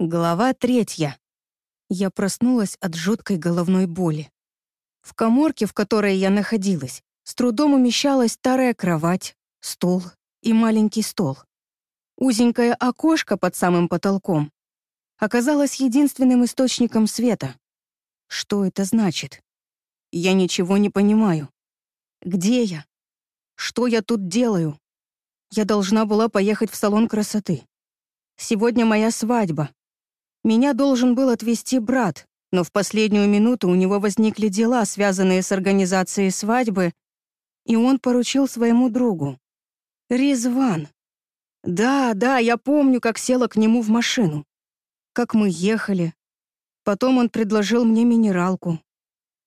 Глава третья. Я проснулась от жуткой головной боли. В коморке, в которой я находилась, с трудом умещалась старая кровать, стол и маленький стол. Узенькое окошко под самым потолком оказалось единственным источником света. Что это значит? Я ничего не понимаю. Где я? Что я тут делаю? Я должна была поехать в салон красоты. Сегодня моя свадьба. Меня должен был отвезти брат, но в последнюю минуту у него возникли дела, связанные с организацией свадьбы, и он поручил своему другу. Резван. Да, да, я помню, как села к нему в машину. Как мы ехали. Потом он предложил мне минералку.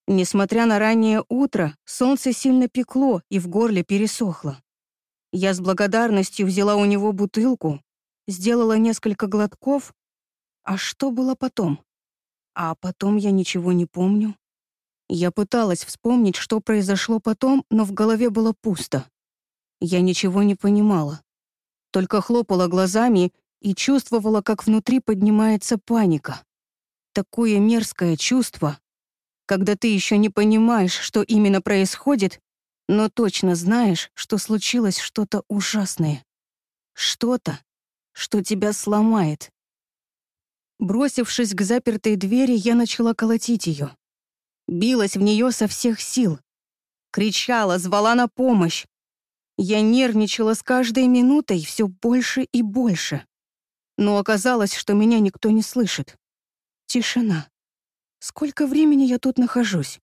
Несмотря на раннее утро, солнце сильно пекло и в горле пересохло. Я с благодарностью взяла у него бутылку, сделала несколько глотков а что было потом? А потом я ничего не помню. Я пыталась вспомнить, что произошло потом, но в голове было пусто. Я ничего не понимала. Только хлопала глазами и чувствовала, как внутри поднимается паника. Такое мерзкое чувство, когда ты еще не понимаешь, что именно происходит, но точно знаешь, что случилось что-то ужасное. Что-то, что тебя сломает, Бросившись к запертой двери, я начала колотить ее. Билась в нее со всех сил. Кричала, звала на помощь. Я нервничала с каждой минутой все больше и больше. Но оказалось, что меня никто не слышит. Тишина. Сколько времени я тут нахожусь?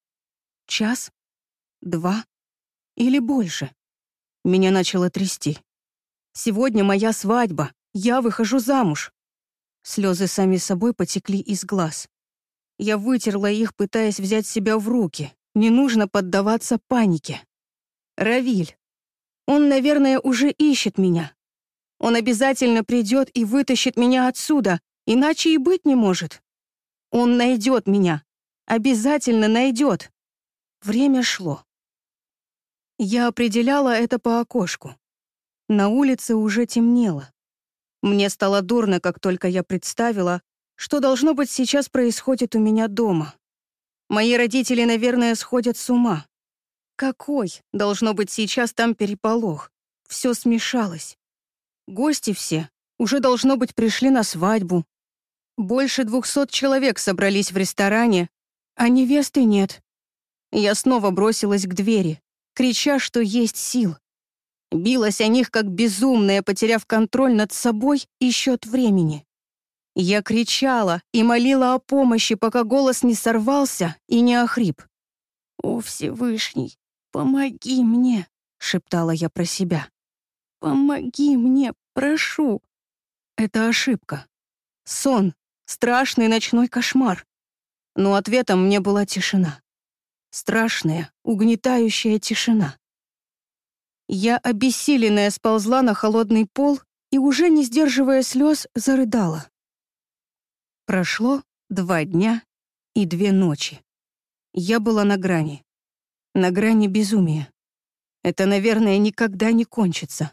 Час? Два? Или больше? Меня начало трясти. Сегодня моя свадьба. Я выхожу замуж. Слезы сами собой потекли из глаз. Я вытерла их, пытаясь взять себя в руки. Не нужно поддаваться панике. Равиль. Он, наверное, уже ищет меня. Он обязательно придет и вытащит меня отсюда, иначе и быть не может. Он найдет меня. Обязательно найдет. Время шло. Я определяла это по окошку. На улице уже темнело. Мне стало дурно, как только я представила, что должно быть сейчас происходит у меня дома. Мои родители, наверное, сходят с ума. Какой, должно быть, сейчас там переполох. Все смешалось. Гости все уже, должно быть, пришли на свадьбу. Больше двухсот человек собрались в ресторане, а невесты нет. Я снова бросилась к двери, крича, что есть сил. Билась о них как безумная, потеряв контроль над собой и счет времени. Я кричала и молила о помощи, пока голос не сорвался и не охрип. «О, Всевышний, помоги мне!» — шептала я про себя. «Помоги мне, прошу!» Это ошибка. Сон, страшный ночной кошмар. Но ответом мне была тишина. Страшная, угнетающая тишина. Я, обессиленная, сползла на холодный пол и, уже не сдерживая слез, зарыдала. Прошло два дня и две ночи. Я была на грани. На грани безумия. Это, наверное, никогда не кончится.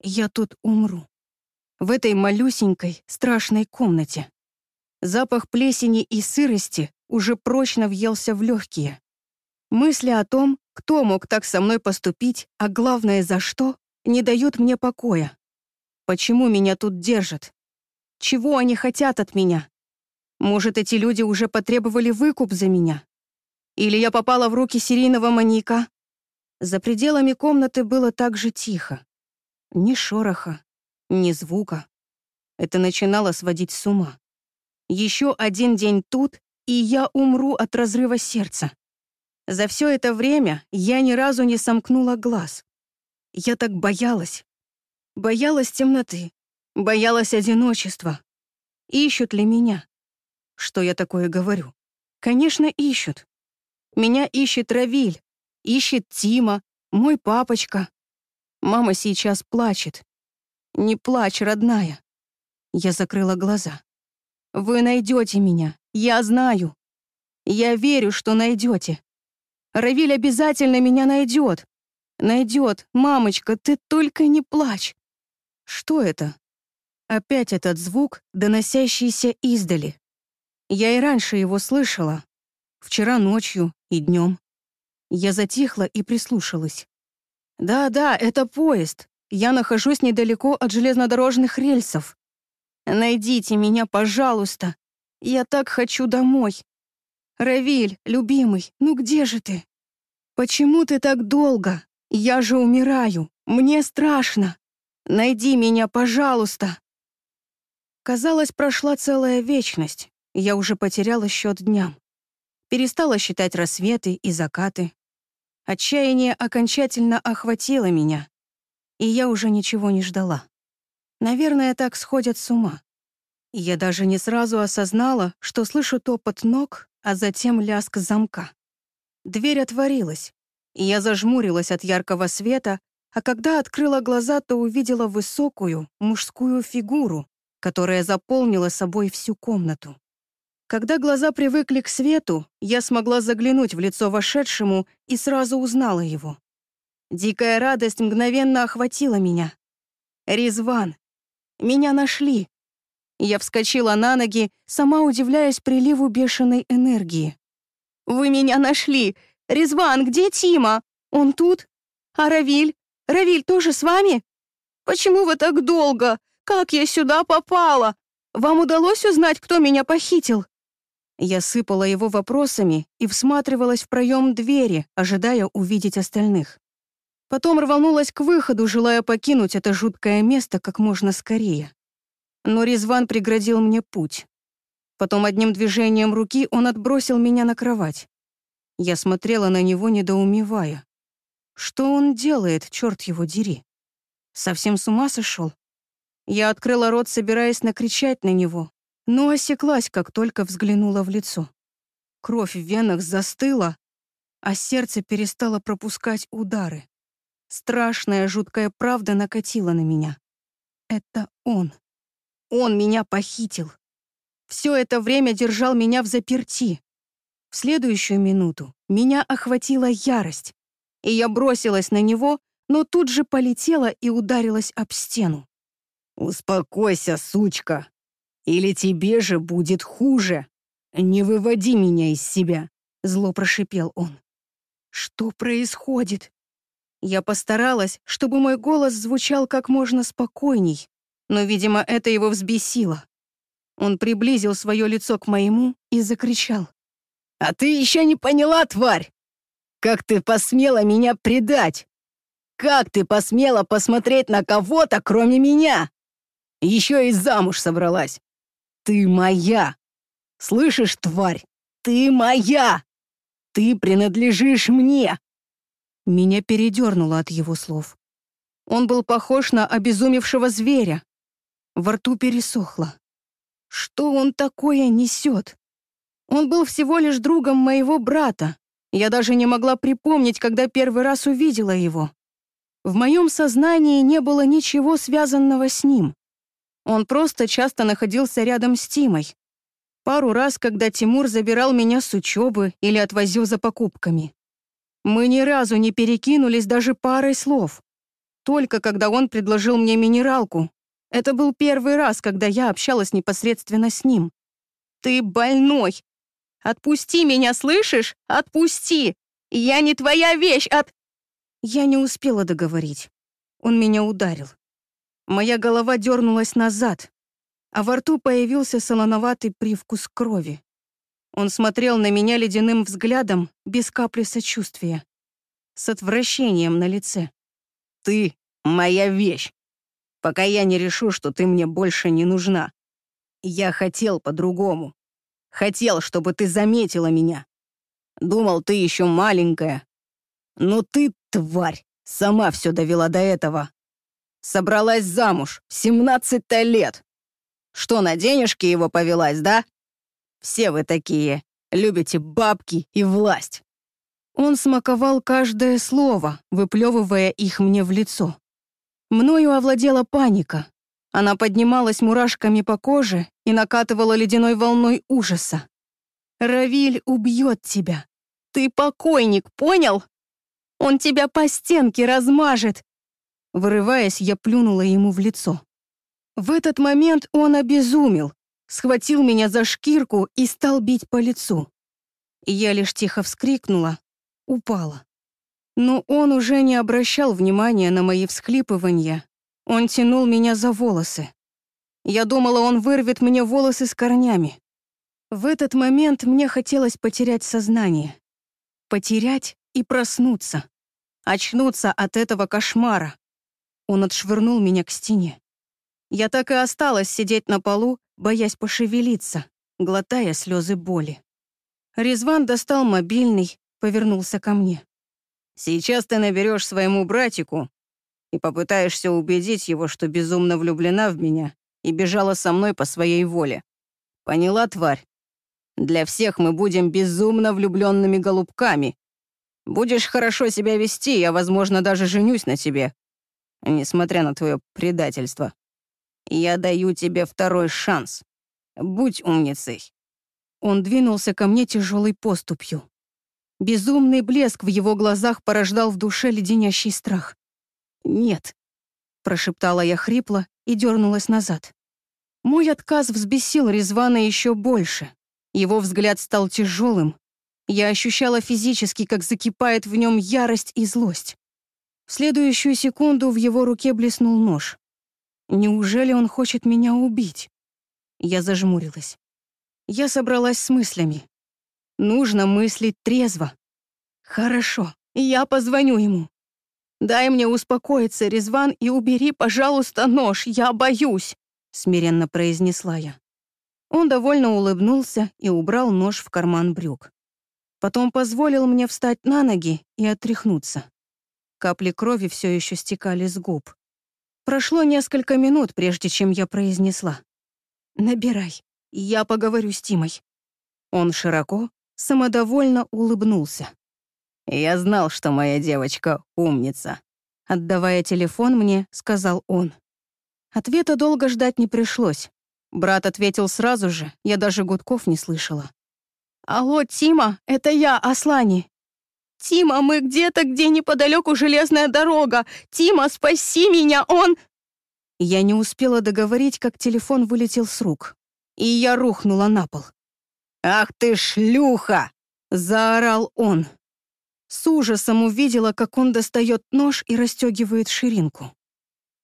Я тут умру. В этой малюсенькой, страшной комнате. Запах плесени и сырости уже прочно въелся в легкие. Мысли о том, кто мог так со мной поступить, а главное, за что, не дают мне покоя. Почему меня тут держат? Чего они хотят от меня? Может, эти люди уже потребовали выкуп за меня? Или я попала в руки серийного маньяка? За пределами комнаты было так же тихо. Ни шороха, ни звука. Это начинало сводить с ума. Еще один день тут, и я умру от разрыва сердца. За все это время я ни разу не сомкнула глаз. Я так боялась. Боялась темноты. Боялась одиночества. Ищут ли меня? Что я такое говорю? Конечно, ищут. Меня ищет Равиль, ищет Тима, мой папочка. Мама сейчас плачет. Не плачь, родная. Я закрыла глаза. Вы найдете меня, я знаю. Я верю, что найдете. Равиль обязательно меня найдет. Найдет. Мамочка, ты только не плачь. Что это? Опять этот звук, доносящийся издали. Я и раньше его слышала. Вчера ночью и днем. Я затихла и прислушалась. Да-да, это поезд. Я нахожусь недалеко от железнодорожных рельсов. Найдите меня, пожалуйста. Я так хочу домой. Равиль, любимый, ну где же ты? Почему ты так долго? Я же умираю. Мне страшно. Найди меня, пожалуйста. Казалось, прошла целая вечность. Я уже потеряла счет дням. Перестала считать рассветы и закаты. Отчаяние окончательно охватило меня, и я уже ничего не ждала. Наверное, так сходят с ума. Я даже не сразу осознала, что слышу топот ног, а затем лязг замка. Дверь отворилась, и я зажмурилась от яркого света, а когда открыла глаза, то увидела высокую мужскую фигуру, которая заполнила собой всю комнату. Когда глаза привыкли к свету, я смогла заглянуть в лицо вошедшему и сразу узнала его. Дикая радость мгновенно охватила меня. Резван. Меня нашли. Я вскочила на ноги, сама удивляясь приливу бешеной энергии. «Вы меня нашли! Резван, где Тима? Он тут? А Равиль? Равиль тоже с вами? Почему вы так долго? Как я сюда попала? Вам удалось узнать, кто меня похитил?» Я сыпала его вопросами и всматривалась в проем двери, ожидая увидеть остальных. Потом рванулась к выходу, желая покинуть это жуткое место как можно скорее. Но Резван преградил мне путь. Потом одним движением руки он отбросил меня на кровать. Я смотрела на него, недоумевая. Что он делает, черт его дери? Совсем с ума сошел? Я открыла рот, собираясь накричать на него, но осеклась, как только взглянула в лицо. Кровь в венах застыла, а сердце перестало пропускать удары. Страшная, жуткая правда накатила на меня. Это он. Он меня похитил. Все это время держал меня в заперти. В следующую минуту меня охватила ярость, и я бросилась на него, но тут же полетела и ударилась об стену. «Успокойся, сучка, или тебе же будет хуже. Не выводи меня из себя», — зло прошипел он. «Что происходит?» Я постаралась, чтобы мой голос звучал как можно спокойней, но, видимо, это его взбесило. Он приблизил свое лицо к моему и закричал. «А ты еще не поняла, тварь! Как ты посмела меня предать? Как ты посмела посмотреть на кого-то, кроме меня? Еще и замуж собралась. Ты моя. Слышишь, тварь? Ты моя. Ты принадлежишь мне. Меня передернуло от его слов. Он был похож на обезумевшего зверя. Во рту пересохло. Что он такое несет? Он был всего лишь другом моего брата. Я даже не могла припомнить, когда первый раз увидела его. В моем сознании не было ничего связанного с ним. Он просто часто находился рядом с Тимой. Пару раз, когда Тимур забирал меня с учебы или отвозил за покупками. Мы ни разу не перекинулись даже парой слов. Только когда он предложил мне минералку. Это был первый раз, когда я общалась непосредственно с ним. «Ты больной! Отпусти меня, слышишь? Отпусти! Я не твоя вещь, от...» Я не успела договорить. Он меня ударил. Моя голова дернулась назад, а во рту появился солоноватый привкус крови. Он смотрел на меня ледяным взглядом, без капли сочувствия, с отвращением на лице. «Ты — моя вещь, пока я не решу, что ты мне больше не нужна. Я хотел по-другому. Хотел, чтобы ты заметила меня. Думал, ты еще маленькая. Но ты, тварь, сама все довела до этого. Собралась замуж, 17 лет. Что, на денежки его повелась, да? Все вы такие, любите бабки и власть». Он смаковал каждое слово, выплевывая их мне в лицо. Мною овладела паника. Она поднималась мурашками по коже и накатывала ледяной волной ужаса. «Равиль убьет тебя. Ты покойник, понял? Он тебя по стенке размажет. Вырываясь, я плюнула ему в лицо. В этот момент он обезумел, схватил меня за шкирку и стал бить по лицу. Я лишь тихо вскрикнула, упала. Но он уже не обращал внимания на мои всхлипывания. Он тянул меня за волосы. Я думала, он вырвет мне волосы с корнями. В этот момент мне хотелось потерять сознание. Потерять и проснуться. Очнуться от этого кошмара. Он отшвырнул меня к стене. Я так и осталась сидеть на полу, боясь пошевелиться, глотая слезы боли. Резван достал мобильный, повернулся ко мне. «Сейчас ты наберешь своему братику и попытаешься убедить его, что безумно влюблена в меня и бежала со мной по своей воле. Поняла, тварь? Для всех мы будем безумно влюбленными голубками. Будешь хорошо себя вести, я, возможно, даже женюсь на тебе, несмотря на твое предательство. Я даю тебе второй шанс. Будь умницей». Он двинулся ко мне тяжелой поступью. Безумный блеск в его глазах порождал в душе леденящий страх. «Нет», — прошептала я хрипло и дернулась назад. Мой отказ взбесил Резвана еще больше. Его взгляд стал тяжелым. Я ощущала физически, как закипает в нем ярость и злость. В следующую секунду в его руке блеснул нож. Неужели он хочет меня убить? Я зажмурилась. Я собралась с мыслями. Нужно мыслить трезво. Хорошо, я позвоню ему. Дай мне успокоиться, Резван, и убери, пожалуйста, нож, я боюсь, смиренно произнесла я. Он довольно улыбнулся и убрал нож в карман брюк. Потом позволил мне встать на ноги и отряхнуться. Капли крови все еще стекали с губ. Прошло несколько минут, прежде чем я произнесла. «Набирай, я поговорю с Тимой». Он широко, самодовольно улыбнулся. «Я знал, что моя девочка умница», — отдавая телефон мне, сказал он. Ответа долго ждать не пришлось. Брат ответил сразу же, я даже гудков не слышала. «Алло, Тима, это я, Аслани. «Тима, мы где-то, где неподалеку железная дорога! Тима, спаси меня, он...» Я не успела договорить, как телефон вылетел с рук. И я рухнула на пол. «Ах ты шлюха!» — заорал он. С ужасом увидела, как он достает нож и расстегивает ширинку.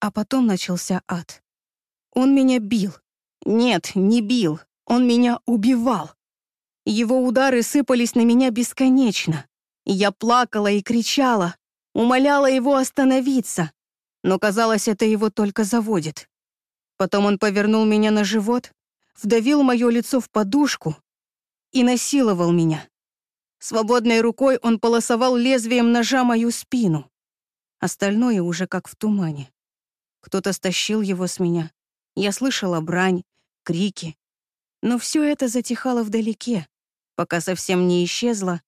А потом начался ад. Он меня бил. Нет, не бил. Он меня убивал. Его удары сыпались на меня бесконечно. Я плакала и кричала, умоляла его остановиться, но казалось, это его только заводит. Потом он повернул меня на живот, вдавил мое лицо в подушку и насиловал меня. Свободной рукой он полосовал лезвием ножа мою спину. Остальное уже как в тумане. Кто-то стащил его с меня. Я слышала брань, крики. Но все это затихало вдалеке, пока совсем не исчезло,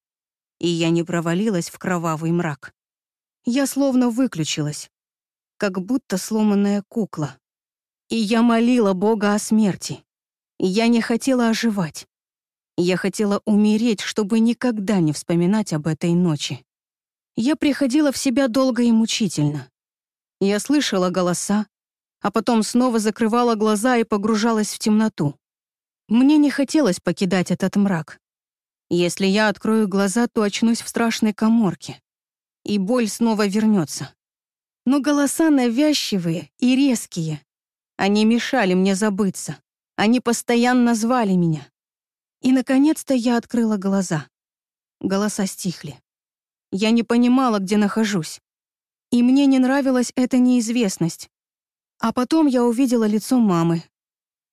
и я не провалилась в кровавый мрак. Я словно выключилась, как будто сломанная кукла. И я молила Бога о смерти. Я не хотела оживать. Я хотела умереть, чтобы никогда не вспоминать об этой ночи. Я приходила в себя долго и мучительно. Я слышала голоса, а потом снова закрывала глаза и погружалась в темноту. Мне не хотелось покидать этот мрак. Если я открою глаза, то очнусь в страшной коморке. И боль снова вернется. Но голоса навязчивые и резкие. Они мешали мне забыться. Они постоянно звали меня. И, наконец-то, я открыла глаза. Голоса стихли. Я не понимала, где нахожусь. И мне не нравилась эта неизвестность. А потом я увидела лицо мамы.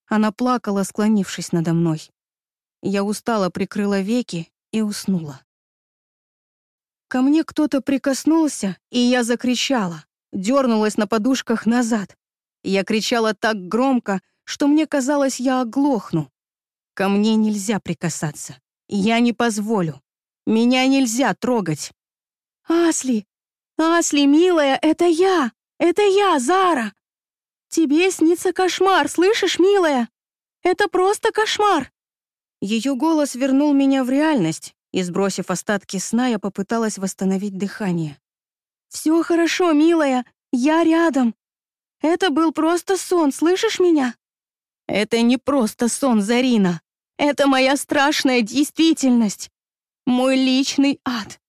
Она плакала, склонившись надо мной. Я устало прикрыла веки и уснула. Ко мне кто-то прикоснулся, и я закричала, дернулась на подушках назад. Я кричала так громко, что мне казалось, я оглохну. Ко мне нельзя прикасаться. Я не позволю. Меня нельзя трогать. «Асли! Асли, милая, это я! Это я, Зара! Тебе снится кошмар, слышишь, милая? Это просто кошмар!» Ее голос вернул меня в реальность, и, сбросив остатки сна, я попыталась восстановить дыхание. «Все хорошо, милая, я рядом. Это был просто сон, слышишь меня? Это не просто сон, Зарина. Это моя страшная действительность. Мой личный ад.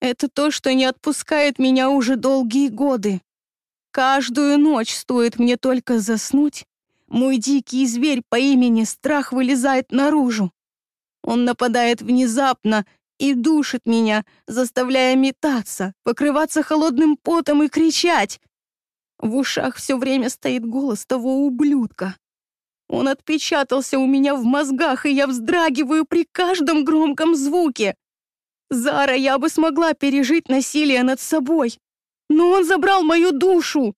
Это то, что не отпускает меня уже долгие годы. Каждую ночь стоит мне только заснуть, мой дикий зверь по имени Страх вылезает наружу. Он нападает внезапно и душит меня, заставляя метаться, покрываться холодным потом и кричать. В ушах все время стоит голос того ублюдка. Он отпечатался у меня в мозгах, и я вздрагиваю при каждом громком звуке. Зара, я бы смогла пережить насилие над собой. Но он забрал мою душу.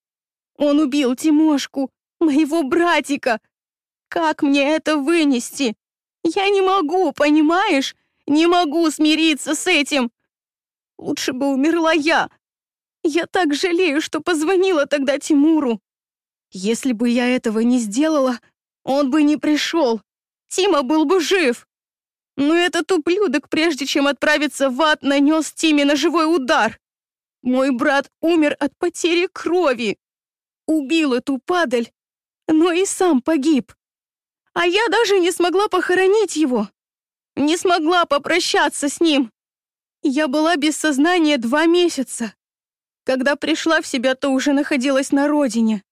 Он убил Тимошку, моего братика. Как мне это вынести? Я не могу, понимаешь? Не могу смириться с этим. Лучше бы умерла я. Я так жалею, что позвонила тогда Тимуру. Если бы я этого не сделала, он бы не пришел. Тима был бы жив. Но этот ублюдок, прежде чем отправиться в ад, нанес Тиме ножевой удар. Мой брат умер от потери крови. Убил эту падаль, но и сам погиб. А я даже не смогла похоронить его. Не смогла попрощаться с ним. Я была без сознания два месяца. Когда пришла в себя, то уже находилась на родине.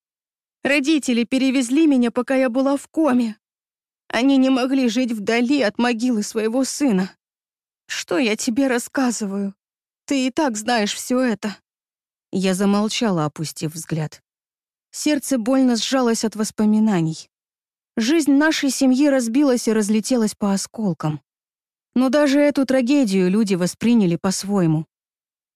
Родители перевезли меня, пока я была в коме. Они не могли жить вдали от могилы своего сына. Что я тебе рассказываю? Ты и так знаешь все это». Я замолчала, опустив взгляд. Сердце больно сжалось от воспоминаний. Жизнь нашей семьи разбилась и разлетелась по осколкам. Но даже эту трагедию люди восприняли по-своему.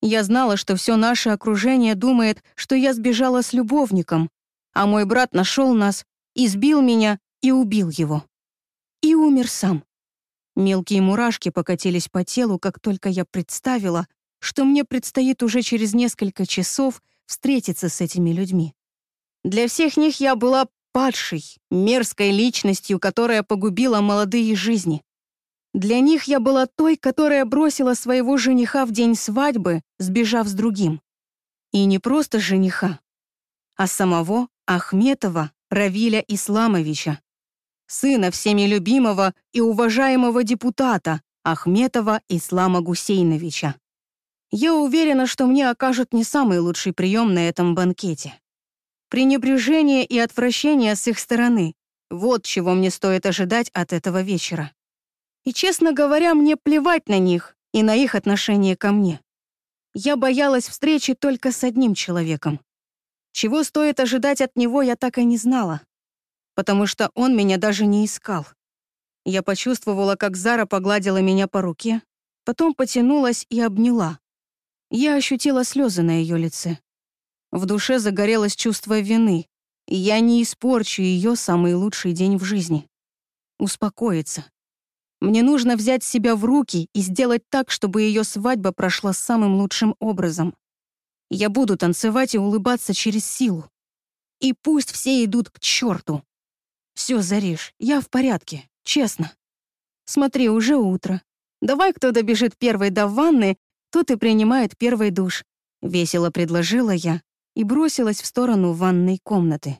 Я знала, что все наше окружение думает, что я сбежала с любовником, а мой брат нашел нас, избил меня и убил его. И умер сам. Мелкие мурашки покатились по телу, как только я представила, что мне предстоит уже через несколько часов встретиться с этими людьми. Для всех них я была падшей, мерзкой личностью, которая погубила молодые жизни. Для них я была той, которая бросила своего жениха в день свадьбы, сбежав с другим. И не просто жениха, а самого Ахметова Равиля Исламовича, сына всеми любимого и уважаемого депутата Ахметова Ислама Гусейновича. Я уверена, что мне окажут не самый лучший прием на этом банкете. Пренебрежение и отвращение с их стороны — вот чего мне стоит ожидать от этого вечера. И, честно говоря, мне плевать на них и на их отношение ко мне. Я боялась встречи только с одним человеком. Чего стоит ожидать от него, я так и не знала. Потому что он меня даже не искал. Я почувствовала, как Зара погладила меня по руке, потом потянулась и обняла. Я ощутила слезы на ее лице. В душе загорелось чувство вины, и я не испорчу ее самый лучший день в жизни. Успокоиться. Мне нужно взять себя в руки и сделать так, чтобы ее свадьба прошла самым лучшим образом. Я буду танцевать и улыбаться через силу. И пусть все идут к черту. Все, Зариш, я в порядке, честно. Смотри, уже утро. Давай кто добежит первой до ванны, тот и принимает первый душ», — весело предложила я и бросилась в сторону ванной комнаты.